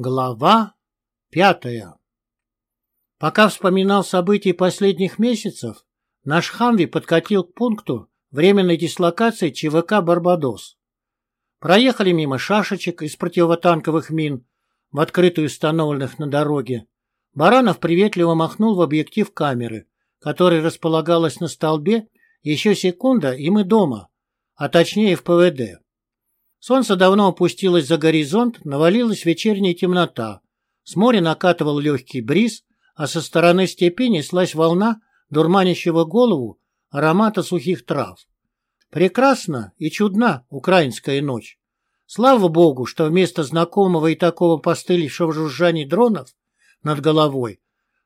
Глава пятая Пока вспоминал события последних месяцев, наш Хамви подкатил к пункту временной дислокации ЧВК «Барбадос». Проехали мимо шашечек из противотанковых мин в открытую установленных на дороге. Баранов приветливо махнул в объектив камеры, которая располагалась на столбе, еще секунда, и мы дома, а точнее в ПВД. Солнце давно опустилось за горизонт, навалилась вечерняя темнота. С моря накатывал легкий бриз, а со стороны степи неслась волна, дурманящего голову, аромата сухих трав. Прекрасна и чудна украинская ночь. Слава богу, что вместо знакомого и такого постылившего жужжания дронов над головой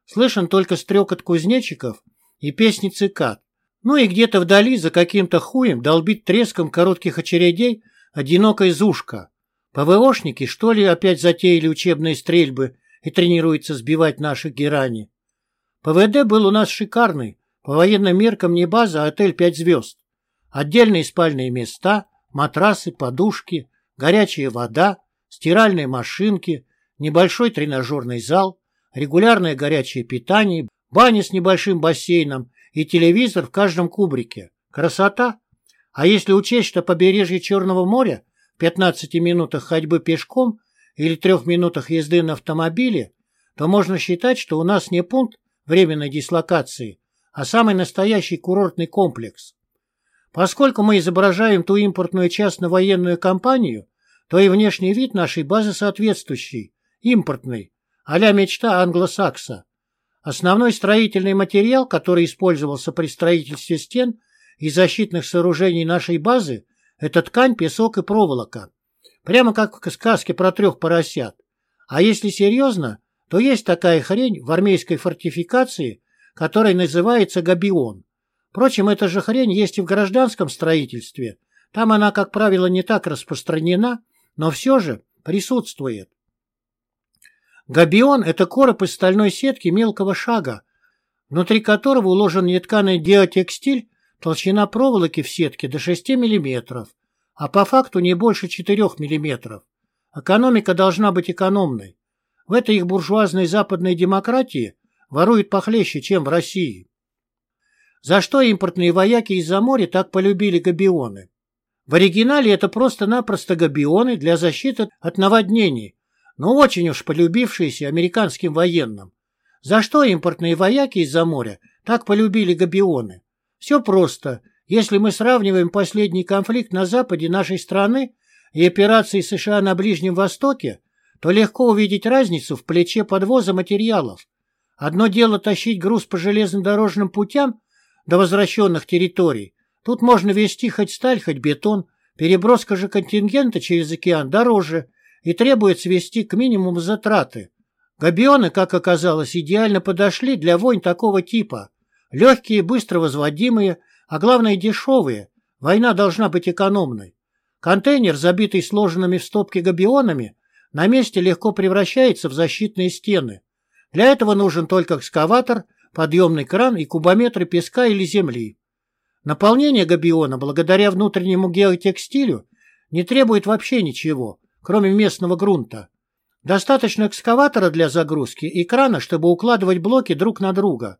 слышен только стрекот кузнечиков и песни цикад. Ну и где-то вдали за каким-то хуем долбит треском коротких очередей одинокая зушка. ПВОшники, что ли, опять затеяли учебные стрельбы и тренируются сбивать наших герани? ПВД был у нас шикарный, по военным меркам не база, а отель пять звезд. Отдельные спальные места, матрасы, подушки, горячая вода, стиральные машинки, небольшой тренажерный зал, регулярное горячее питание, баня с небольшим бассейном и телевизор в каждом кубрике. Красота! А если учесть, что побережье Черного моря в 15 минутах ходьбы пешком или трех минутах езды на автомобиле, то можно считать, что у нас не пункт временной дислокации, а самый настоящий курортный комплекс. Поскольку мы изображаем ту импортную частно-военную компанию, то и внешний вид нашей базы соответствующий, импортный, а-ля мечта англосакса. Основной строительный материал, который использовался при строительстве стен – и защитных сооружений нашей базы – это ткань, песок и проволока. Прямо как в сказке про трех поросят. А если серьезно, то есть такая хрень в армейской фортификации, которая называется габион. Впрочем, эта же хрень есть и в гражданском строительстве. Там она, как правило, не так распространена, но все же присутствует. Габион – это короб из стальной сетки мелкого шага, внутри которого уложен нетканый диатекстиль Толщина проволоки в сетке до 6 мм, а по факту не больше 4 мм. Экономика должна быть экономной. В этой их буржуазной западной демократии воруют похлеще, чем в России. За что импортные вояки из-за моря так полюбили габионы? В оригинале это просто-напросто габионы для защиты от наводнений, но очень уж полюбившиеся американским военным. За что импортные вояки из-за моря так полюбили габионы? Все просто. Если мы сравниваем последний конфликт на западе нашей страны и операции США на Ближнем Востоке, то легко увидеть разницу в плече подвоза материалов. Одно дело тащить груз по железнодорожным путям до возвращенных территорий. Тут можно везти хоть сталь, хоть бетон. Переброска же контингента через океан дороже и требуется вести к минимуму затраты. Габионы, как оказалось, идеально подошли для войн такого типа. Легкие, быстро возводимые, а главное дешевые. Война должна быть экономной. Контейнер, забитый сложенными в стопки габионами, на месте легко превращается в защитные стены. Для этого нужен только экскаватор, подъемный кран и кубометры песка или земли. Наполнение габиона, благодаря внутреннему геотекстилю, не требует вообще ничего, кроме местного грунта. Достаточно экскаватора для загрузки и крана, чтобы укладывать блоки друг на друга.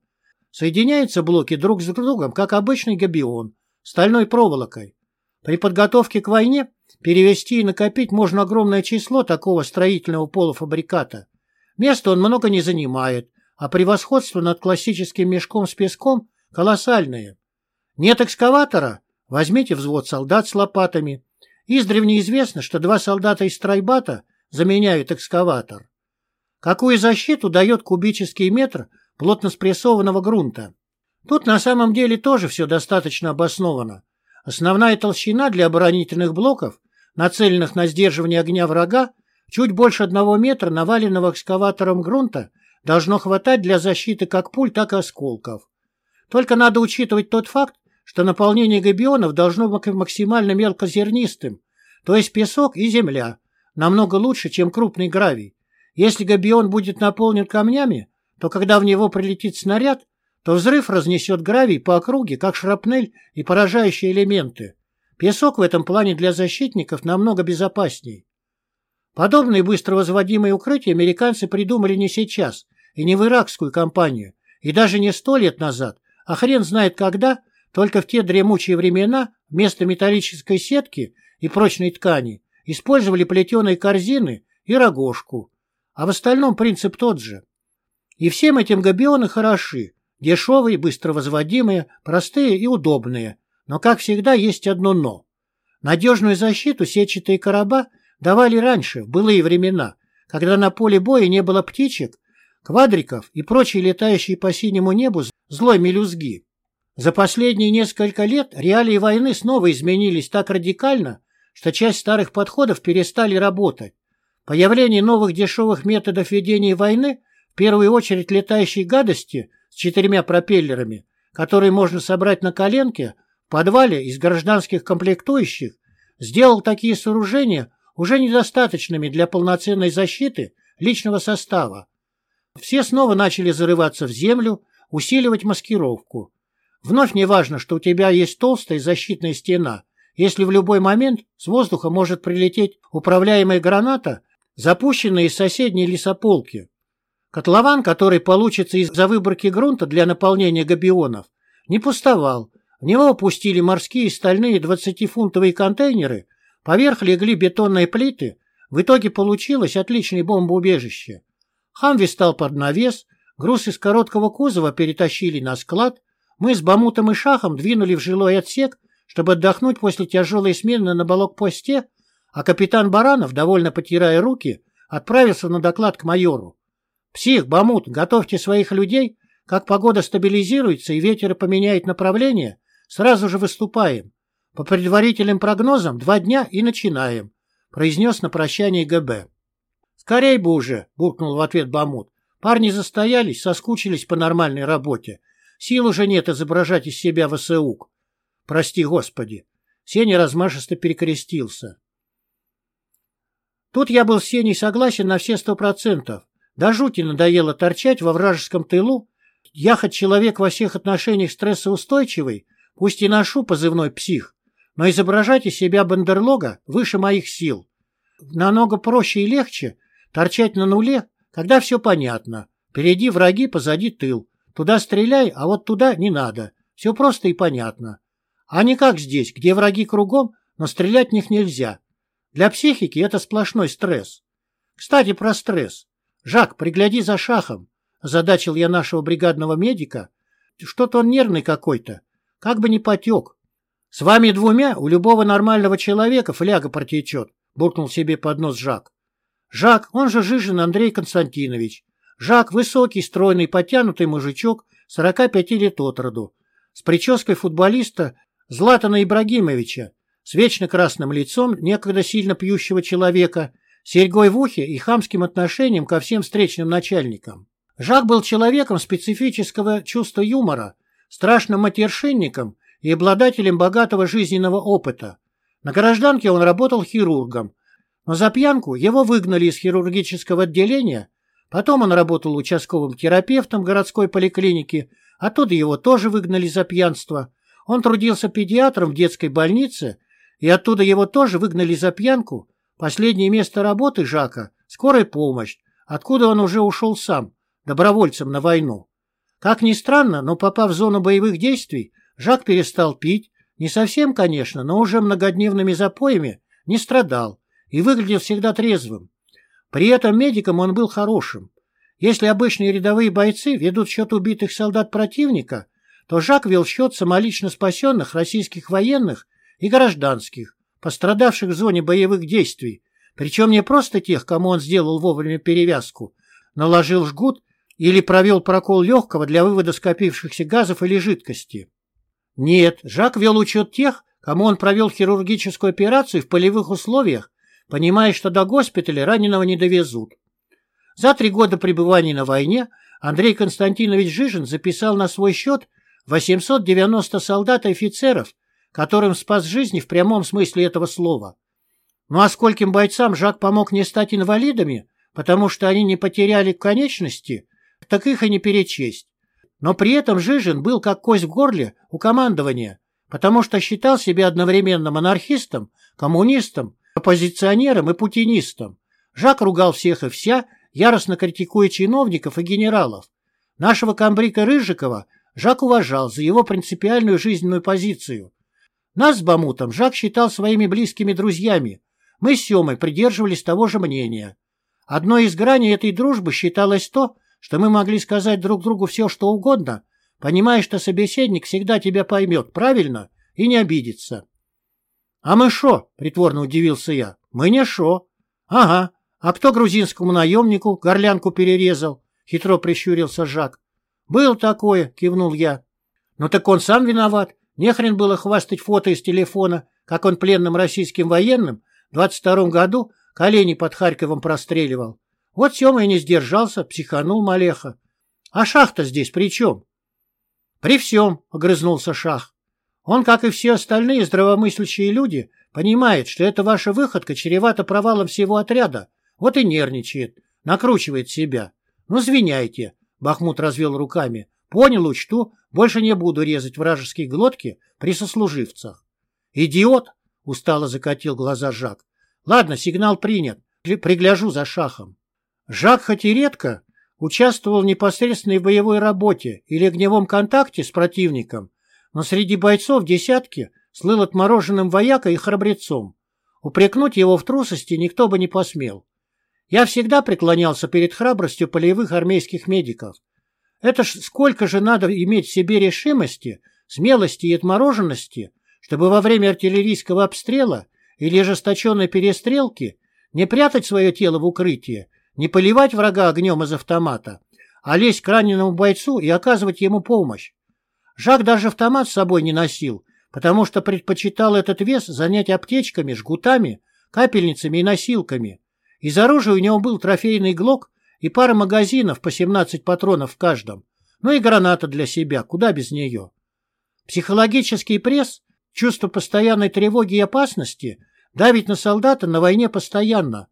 Соединяются блоки друг с другом, как обычный габион, стальной проволокой. При подготовке к войне перевести и накопить можно огромное число такого строительного полуфабриката. Места он много не занимает, а превосходство над классическим мешком с песком колоссальное. Нет экскаватора? Возьмите взвод солдат с лопатами. Издревне известно, что два солдата из стройбата заменяют экскаватор. Какую защиту дает кубический метр плотно спрессованного грунта. Тут на самом деле тоже все достаточно обосновано. Основная толщина для оборонительных блоков, нацеленных на сдерживание огня врага, чуть больше одного метра наваленного экскаватором грунта должно хватать для защиты как пуль, так и осколков. Только надо учитывать тот факт, что наполнение габионов должно быть максимально мелкозернистым, то есть песок и земля, намного лучше, чем крупный гравий. Если габион будет наполнен камнями, то когда в него прилетит снаряд, то взрыв разнесет гравий по округе, как шрапнель и поражающие элементы. Песок в этом плане для защитников намного безопасней. Подобные быстро возводимые укрытия американцы придумали не сейчас и не в иракскую кампанию, и даже не сто лет назад, а хрен знает когда, только в те дремучие времена вместо металлической сетки и прочной ткани использовали плетеные корзины и рогожку. А в остальном принцип тот же. И всем этим габионы хороши, дешевые, быстро возводимые, простые и удобные. Но, как всегда, есть одно «но». Надежную защиту сетчатые короба давали раньше, в былые времена, когда на поле боя не было птичек, квадриков и прочей летающей по синему небу злой мелюзги. За последние несколько лет реалии войны снова изменились так радикально, что часть старых подходов перестали работать. Появление новых дешевых методов ведения войны, в первую очередь летающей гадости с четырьмя пропеллерами, которые можно собрать на коленке в подвале из гражданских комплектующих, сделал такие сооружения уже недостаточными для полноценной защиты личного состава. Все снова начали зарываться в землю, усиливать маскировку. Вновь не важно, что у тебя есть толстая защитная стена, если в любой момент с воздуха может прилететь управляемая граната, запущенная из соседней лесополки. Котлован, который получится из-за выборки грунта для наполнения габионов, не пустовал. В него опустили морские стальные 20-фунтовые контейнеры, поверх легли бетонные плиты. В итоге получилось отличное бомбоубежище. Хамви стал под навес, груз из короткого кузова перетащили на склад, мы с Бамутом и Шахом двинули в жилой отсек, чтобы отдохнуть после тяжелой смены на блокпосте, а капитан Баранов, довольно потирая руки, отправился на доклад к майору. «Псих, Бамут, готовьте своих людей. Как погода стабилизируется и ветер поменяет направление, сразу же выступаем. По предварительным прогнозам два дня и начинаем», произнес на прощание ГБ. «Скорей бы уже!» — буркнул в ответ Бамут. «Парни застоялись, соскучились по нормальной работе. Сил уже нет изображать из себя ВСУК. Прости, Господи!» Сеня размашисто перекрестился. Тут я был с Сеней согласен на все сто процентов. До жути надоело торчать во вражеском тылу. Я хоть человек во всех отношениях стрессоустойчивый, пусть и ношу позывной «псих», но изображать из себя бандерлога выше моих сил. Намного проще и легче торчать на нуле, когда все понятно. Впереди враги, позади тыл. Туда стреляй, а вот туда не надо. Все просто и понятно. А не как здесь, где враги кругом, но стрелять в них нельзя. Для психики это сплошной стресс. Кстати, про стресс. Жак, пригляди за шахом. Задачил я нашего бригадного медика. Что-то он нервный какой-то. Как бы не потек. С вами двумя у любого нормального человека фляга протечет, буркнул себе под нос Жак. Жак, он же Жижин Андрей Константинович. Жак – высокий, стройный, потянутый мужичок, 45 лет от роду, с прической футболиста Златана Ибрагимовича, с вечно красным лицом некогда сильно пьющего человека, серьгой в ухе и хамским отношением ко всем встречным начальникам. Жак был человеком специфического чувства юмора, страшным матершинником и обладателем богатого жизненного опыта. На гражданке он работал хирургом, но за пьянку его выгнали из хирургического отделения, потом он работал участковым терапевтом городской поликлиники, оттуда его тоже выгнали за пьянство. Он трудился педиатром в детской больнице, и оттуда его тоже выгнали за пьянку. Последнее место работы Жака – скорая помощь, откуда он уже ушел сам, добровольцем на войну. Как ни странно, но попав в зону боевых действий, Жак перестал пить, не совсем, конечно, но уже многодневными запоями не страдал и выглядел всегда трезвым. При этом медиком он был хорошим. Если обычные рядовые бойцы ведут счет убитых солдат противника, то Жак вел счет самолично спасенных российских военных и гражданских, пострадавших в зоне боевых действий, причем не просто тех, кому он сделал вовремя перевязку, наложил жгут или провел прокол легкого для вывода скопившихся газов или жидкости. Нет, Жак вел учет тех, кому он провел хирургическую операцию в полевых условиях понимая, что до госпиталя раненого не довезут. За три года пребывания на войне Андрей Константинович Жижин записал на свой счет 890 солдат и офицеров, которым спас жизни в прямом смысле этого слова. Ну а скольким бойцам Жак помог не стать инвалидами, потому что они не потеряли конечности, так их и не перечесть. Но при этом Жижин был как кость в горле у командования, потому что считал себя одновременно монархистом, коммунистом, оппозиционером и путинистом. Жак ругал всех и вся, яростно критикуя чиновников и генералов. Нашего комбрика Рыжикова Жак уважал за его принципиальную жизненную позицию. Нас с Бамутом Жак считал своими близкими друзьями. Мы с Семой придерживались того же мнения. Одной из граней этой дружбы считалось то, что мы могли сказать друг другу все, что угодно, понимая, что собеседник всегда тебя поймет правильно и не обидится. — А мы шо? — притворно удивился я. — Мы не шо. — Ага. А кто грузинскому наемнику горлянку перерезал? — хитро прищурился Жак. — Был такое, — кивнул я. — Ну так он сам виноват. Нехрен было хвастать фото из телефона, как он пленным российским военным в 22 году колени под Харьковом простреливал. Вот Сема и не сдержался, психанул Малеха. А шах-то здесь при чем? — При всем, — огрызнулся шах. Он, как и все остальные здравомыслящие люди, понимает, что эта ваша выходка чревата провалом всего отряда. Вот и нервничает, накручивает себя. Ну, звиняйте, — Бахмут развел руками. Понял, учту, больше не буду резать вражеские глотки при сослуживцах. Идиот, — устало закатил глаза Жак. Ладно, сигнал принят, пригляжу за шахом. Жак хоть и редко участвовал в непосредственной боевой работе или огневом контакте с противником, но среди бойцов десятки слыл отмороженным воякой и храбрецом. Упрекнуть его в трусости никто бы не посмел. Я всегда преклонялся перед храбростью полевых армейских медиков. Это ж сколько же надо иметь в себе решимости, смелости и отмороженности, чтобы во время артиллерийского обстрела или ожесточенной перестрелки не прятать свое тело в укрытие, не поливать врага огнем из автомата, а лезть к раненому бойцу и оказывать ему помощь. Жак даже автомат с собой не носил, потому что предпочитал этот вес занять аптечками, жгутами, капельницами и носилками. Из оружия у него был трофейный глок и пара магазинов по 17 патронов в каждом, ну и граната для себя, куда без нее. Психологический пресс, чувство постоянной тревоги и опасности давит на солдата на войне постоянно.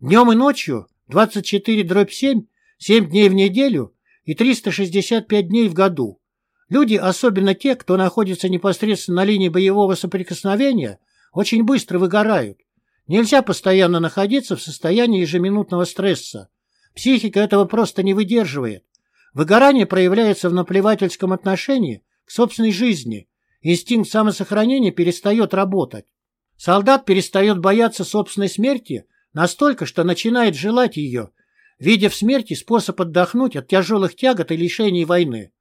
Днем и ночью 24 дробь 7, 7 дней в неделю и 365 дней в году. Люди, особенно те, кто находится непосредственно на линии боевого соприкосновения, очень быстро выгорают. Нельзя постоянно находиться в состоянии ежеминутного стресса. Психика этого просто не выдерживает. Выгорание проявляется в наплевательском отношении к собственной жизни. Инстинкт самосохранения перестает работать. Солдат перестает бояться собственной смерти настолько, что начинает желать ее, видя в смерти способ отдохнуть от тяжелых тягот и лишений войны.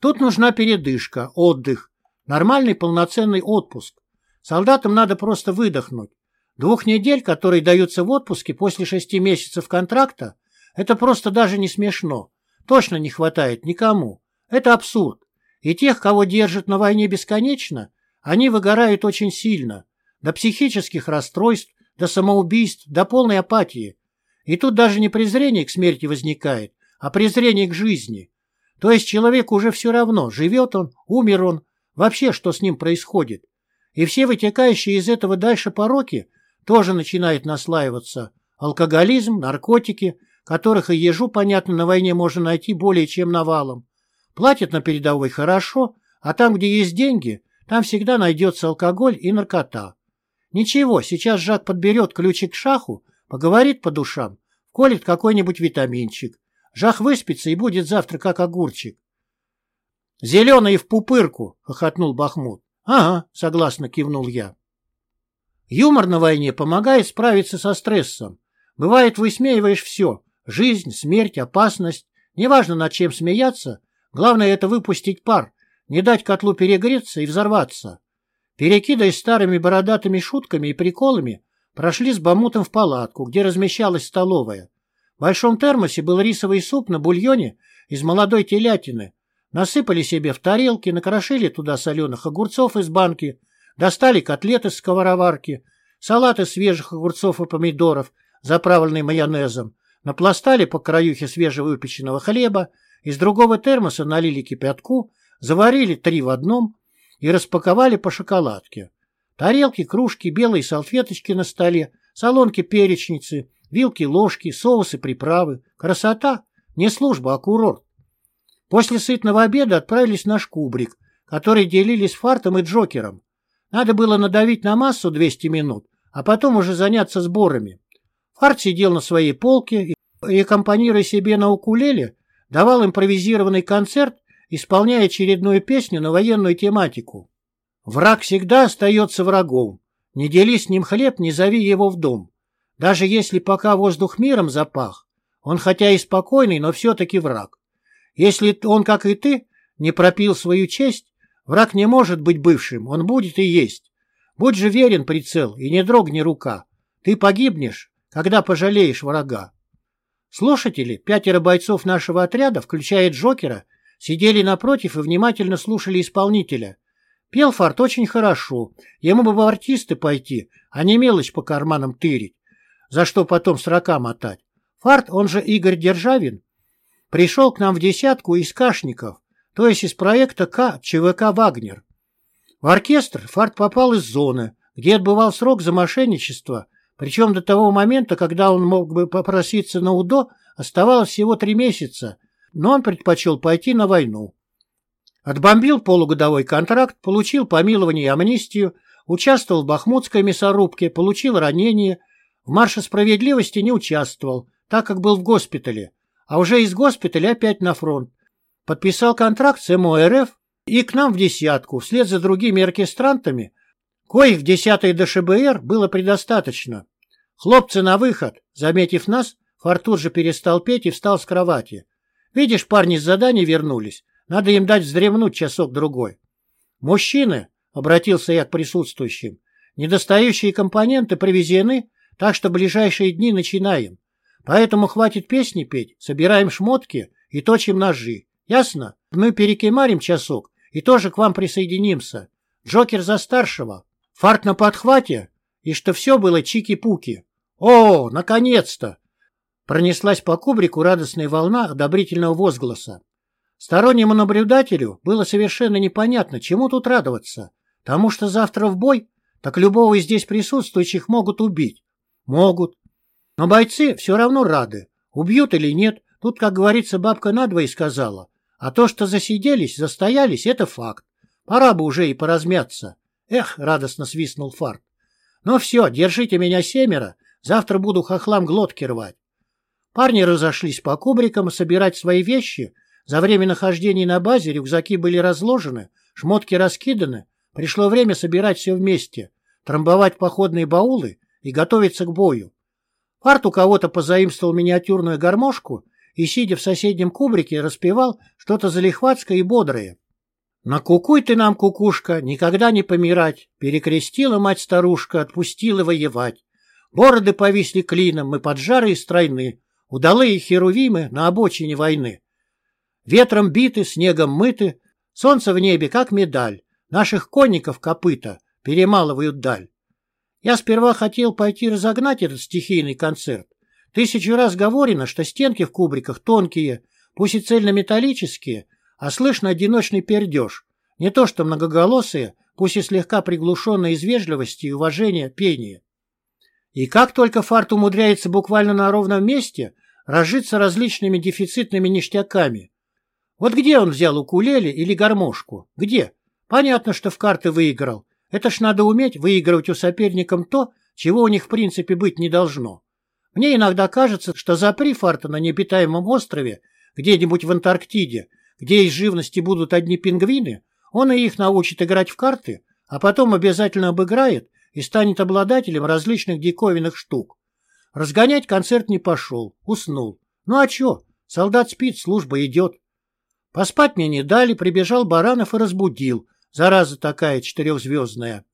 Тут нужна передышка, отдых, нормальный полноценный отпуск. Солдатам надо просто выдохнуть. Двух недель, которые даются в отпуске после шести месяцев контракта, это просто даже не смешно. Точно не хватает никому. Это абсурд. И тех, кого держат на войне бесконечно, они выгорают очень сильно. До психических расстройств, до самоубийств, до полной апатии. И тут даже не презрение к смерти возникает, а презрение к жизни. То есть человеку уже все равно, живет он, умер он, вообще что с ним происходит. И все вытекающие из этого дальше пороки тоже начинают наслаиваться. Алкоголизм, наркотики, которых и ежу, понятно, на войне можно найти более чем навалом. Платят на передовой хорошо, а там, где есть деньги, там всегда найдется алкоголь и наркота. Ничего, сейчас Жак подберет ключик к шаху, поговорит по душам, колет какой-нибудь витаминчик, Жах выспится и будет завтра как огурчик. — Зеленый в пупырку! — хохотнул Бахмут. — Ага, — согласно кивнул я. Юмор на войне помогает справиться со стрессом. Бывает, высмеиваешь все — жизнь, смерть, опасность. Неважно, над чем смеяться, главное — это выпустить пар, не дать котлу перегреться и взорваться. Перекидываясь старыми бородатыми шутками и приколами, прошли с Бамутом в палатку, где размещалась столовая. В большом термосе был рисовый суп на бульоне из молодой телятины. Насыпали себе в тарелки, накрошили туда соленых огурцов из банки, достали котлеты с сковороварки, салат из свежих огурцов и помидоров, заправленный майонезом, напластали по краюхе свежевыпеченного хлеба, из другого термоса налили кипятку, заварили три в одном и распаковали по шоколадке. Тарелки, кружки, белые салфеточки на столе, солонки-перечницы, Вилки, ложки, соусы, приправы. Красота! Не служба, а курорт. После сытного обеда отправились на шкубрик, который делились фартом и джокером. Надо было надавить на массу 200 минут, а потом уже заняться сборами. Фарт сидел на своей полке и, аккомпанируя себе на укулеле, давал импровизированный концерт, исполняя очередную песню на военную тематику. Враг всегда остается врагом. Не дели с ним хлеб, не зови его в дом. Даже если пока воздух миром запах, он хотя и спокойный, но все-таки враг. Если он, как и ты, не пропил свою честь, враг не может быть бывшим, он будет и есть. Будь же верен прицел, и не дрогни рука. Ты погибнешь, когда пожалеешь врага. Слушатели, пятеро бойцов нашего отряда, включая Джокера, сидели напротив и внимательно слушали исполнителя. Пел Фарт очень хорошо, ему бы в артисты пойти, а не мелочь по карманам тырить, за что потом срока мотать. Фарт, он же Игорь Державин, пришел к нам в десятку из кашников, то есть из проекта К ЧВК «Вагнер». В оркестр Фарт попал из зоны, где отбывал срок за мошенничество, причем до того момента, когда он мог бы попроситься на УДО, оставалось всего три месяца, но он предпочел пойти на войну. Отбомбил полугодовой контракт, получил помилование и амнистию, участвовал в Бахмутской мясорубке, получил ранение, в марше справедливости не участвовал, так как был в госпитале, а уже из госпиталя опять на фронт. Подписал контракт с МОРФ и к нам в десятку, вслед за другими оркестрантами, коих десятой ДШБР было предостаточно. Хлопцы на выход, заметив нас, Фартур же перестал петь и встал с кровати. Видишь, парни с задания вернулись, надо им дать вздремнуть часок-другой. Мужчины, — обратился я к присутствующим, — недостающие компоненты привезены, так что ближайшие дни начинаем. Поэтому хватит песни петь, собираем шмотки и точим ножи. Ясно? Мы перекемарим часок и тоже к вам присоединимся. Джокер за старшего. Фарт на подхвате. И что все было чики-пуки. О, наконец-то! Пронеслась по кубрику радостная волна одобрительного возгласа. Стороннему наблюдателю было совершенно непонятно, чему тут радоваться. Тому, что завтра в бой, так любого из здесь присутствующих могут убить. Могут. Но бойцы все равно рады. Убьют или нет, тут, как говорится, бабка надвое сказала. А то, что засиделись, застоялись, это факт. Пора бы уже и поразмяться. Эх, радостно свистнул Фарт. Ну все, держите меня семеро, завтра буду хохлам глотки рвать. Парни разошлись по кубрикам собирать свои вещи. За время нахождения на базе рюкзаки были разложены, шмотки раскиданы. Пришло время собирать все вместе, трамбовать походные баулы и готовиться к бою. Арт у кого-то позаимствовал миниатюрную гармошку и, сидя в соседнем кубрике, распевал что-то залихватское и бодрое. «Накукуй ты нам, кукушка, никогда не помирать!» Перекрестила мать-старушка, отпустила воевать. Бороды повисли клином, мы поджары и стройны, удалые херувимы на обочине войны. Ветром биты, снегом мыты, солнце в небе, как медаль, наших конников копыта перемалывают даль. Я сперва хотел пойти разогнать этот стихийный концерт. Тысячу раз говорено, что стенки в кубриках тонкие, пусть и цельнометаллические, а слышно одиночный пердеж. Не то что многоголосые, пусть и слегка приглушенные из вежливости и уважения пение. И как только фарт умудряется буквально на ровном месте разжиться различными дефицитными ништяками. Вот где он взял укулеле или гармошку? Где? Понятно, что в карты выиграл, это ж надо уметь выигрывать у соперников то, чего у них в принципе быть не должно. Мне иногда кажется, что запри фарта на необитаемом острове, где-нибудь в Антарктиде, где из живности будут одни пингвины, он и их научит играть в карты, а потом обязательно обыграет и станет обладателем различных диковинных штук. Разгонять концерт не пошел, уснул. Ну а чё, солдат спит, служба идет. Поспать мне не дали, прибежал Баранов и разбудил, Зараза такая четырехзвездная.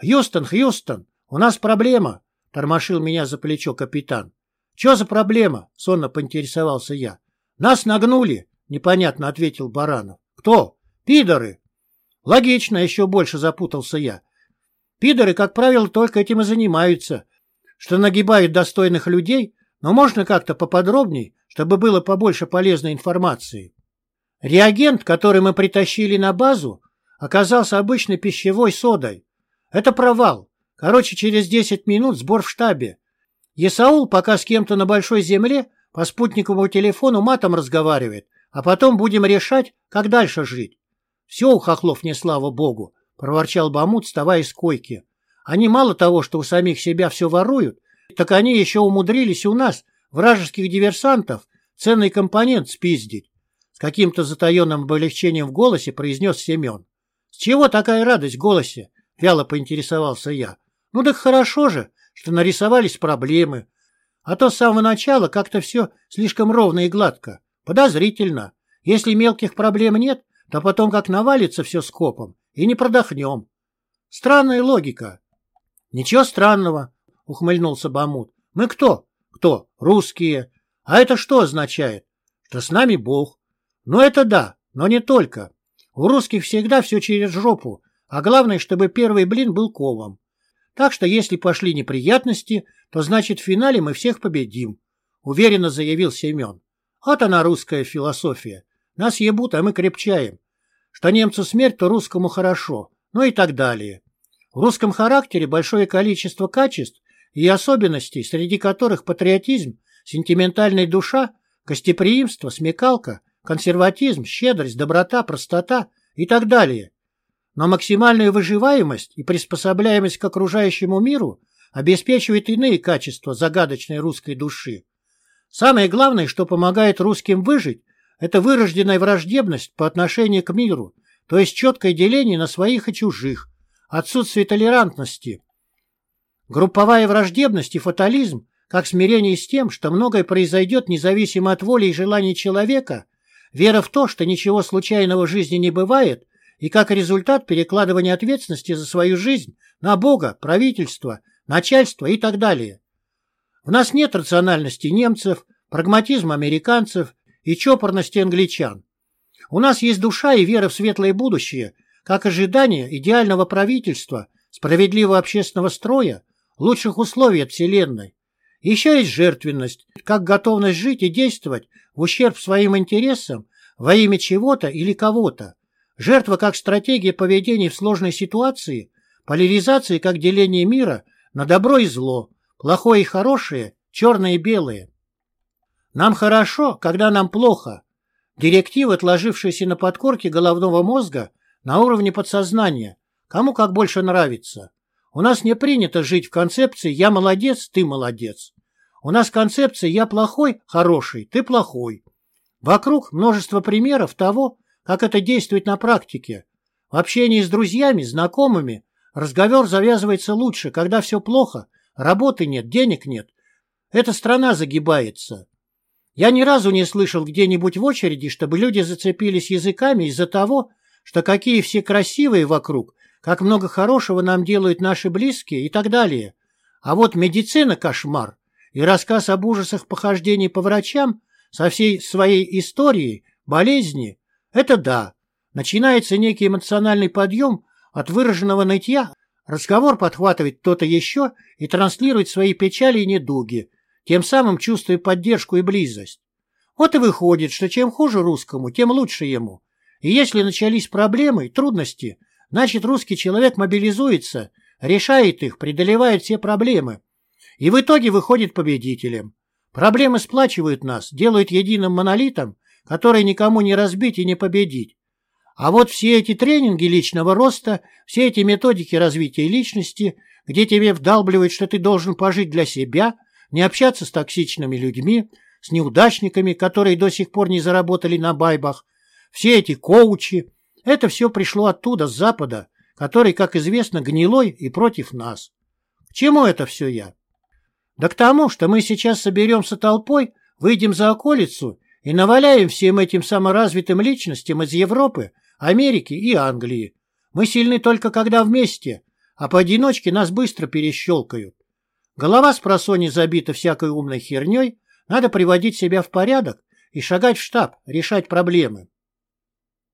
«Хьюстон, Хьюстон, у нас проблема!» — тормошил меня за плечо капитан. «Че за проблема?» — сонно поинтересовался я. «Нас нагнули!» — непонятно ответил Баранов. «Кто? Пидоры!» «Логично, еще больше запутался я. Пидоры, как правило, только этим и занимаются, что нагибают достойных людей, но можно как-то поподробней, чтобы было побольше полезной информации. Реагент, который мы притащили на базу, оказался обычной пищевой содой. Это провал. Короче, через 10 минут сбор в штабе. Есаул пока с кем-то на большой земле по спутниковому телефону матом разговаривает, а потом будем решать, как дальше жить. Все у хохлов не слава богу, проворчал Бамут, вставая из койки. Они мало того, что у самих себя все воруют, так они еще умудрились у нас, вражеских диверсантов, ценный компонент спиздить. С каким-то затаенным облегчением в голосе произнес Семен. С чего такая радость в голосе? Вяло поинтересовался я. Ну так хорошо же, что нарисовались проблемы. А то с самого начала как-то все слишком ровно и гладко. Подозрительно. Если мелких проблем нет, то потом как навалится все скопом, и не продохнем. Странная логика. Ничего странного, ухмыльнулся Бамут. Мы кто? Кто? Русские. А это что означает? Что с нами Бог. Ну это да, но не только. У русских всегда все через жопу, а главное, чтобы первый блин был ковом. Так что если пошли неприятности, то значит в финале мы всех победим, уверенно заявил Семен. Вот она русская философия. Нас ебут, а мы крепчаем. Что немцу смерть, то русскому хорошо. Ну и так далее. В русском характере большое количество качеств и особенностей, среди которых патриотизм, сентиментальная душа, гостеприимство, смекалка, консерватизм, щедрость, доброта, простота и так далее. Но максимальную выживаемость и приспособляемость к окружающему миру обеспечивают иные качества загадочной русской души. Самое главное, что помогает русским выжить, это вырожденная враждебность по отношению к миру, то есть четкое деление на своих и чужих, отсутствие толерантности. Групповая враждебность и фатализм, как смирение с тем, что многое произойдет независимо от воли и желаний человека, вера в то, что ничего случайного в жизни не бывает, и как результат перекладывания ответственности за свою жизнь на Бога, правительство, начальство и так далее. В нас нет рациональности немцев, прагматизма американцев и чопорности англичан. У нас есть душа и вера в светлое будущее, как ожидание идеального правительства, справедливого общественного строя, лучших условий от Вселенной. Еще есть жертвенность, как готовность жить и действовать в ущерб своим интересам во имя чего-то или кого-то. Жертва как стратегия поведения в сложной ситуации, поляризация как деление мира на добро и зло, плохое и хорошее, черное и белое. Нам хорошо, когда нам плохо. Директивы, отложившиеся на подкорке головного мозга на уровне подсознания, кому как больше нравится. У нас не принято жить в концепции «я молодец, ты молодец». У нас концепция «я плохой, хороший, ты плохой». Вокруг множество примеров того, как это действует на практике. В общении с друзьями, знакомыми разговор завязывается лучше, когда все плохо, работы нет, денег нет. Эта страна загибается. Я ни разу не слышал где-нибудь в очереди, чтобы люди зацепились языками из-за того, что какие все красивые вокруг, как много хорошего нам делают наши близкие и так далее. А вот медицина – кошмар. И рассказ об ужасах похождений по врачам со всей своей историей, болезни – это да. Начинается некий эмоциональный подъем от выраженного нытья, разговор подхватывает кто-то еще и транслирует свои печали и недуги, тем самым чувствуя поддержку и близость. Вот и выходит, что чем хуже русскому, тем лучше ему. И если начались проблемы, трудности, Значит, русский человек мобилизуется, решает их, преодолевает все проблемы. И в итоге выходит победителем. Проблемы сплачивают нас, делают единым монолитом, который никому не разбить и не победить. А вот все эти тренинги личного роста, все эти методики развития личности, где тебе вдалбливают, что ты должен пожить для себя, не общаться с токсичными людьми, с неудачниками, которые до сих пор не заработали на байбах, все эти коучи, это все пришло оттуда, с Запада, который, как известно, гнилой и против нас. К чему это все я? Да к тому, что мы сейчас соберемся толпой, выйдем за околицу и наваляем всем этим саморазвитым личностям из Европы, Америки и Англии. Мы сильны только когда вместе, а поодиночке нас быстро перещелкают. Голова с просони забита всякой умной херней, надо приводить себя в порядок и шагать в штаб, решать проблемы.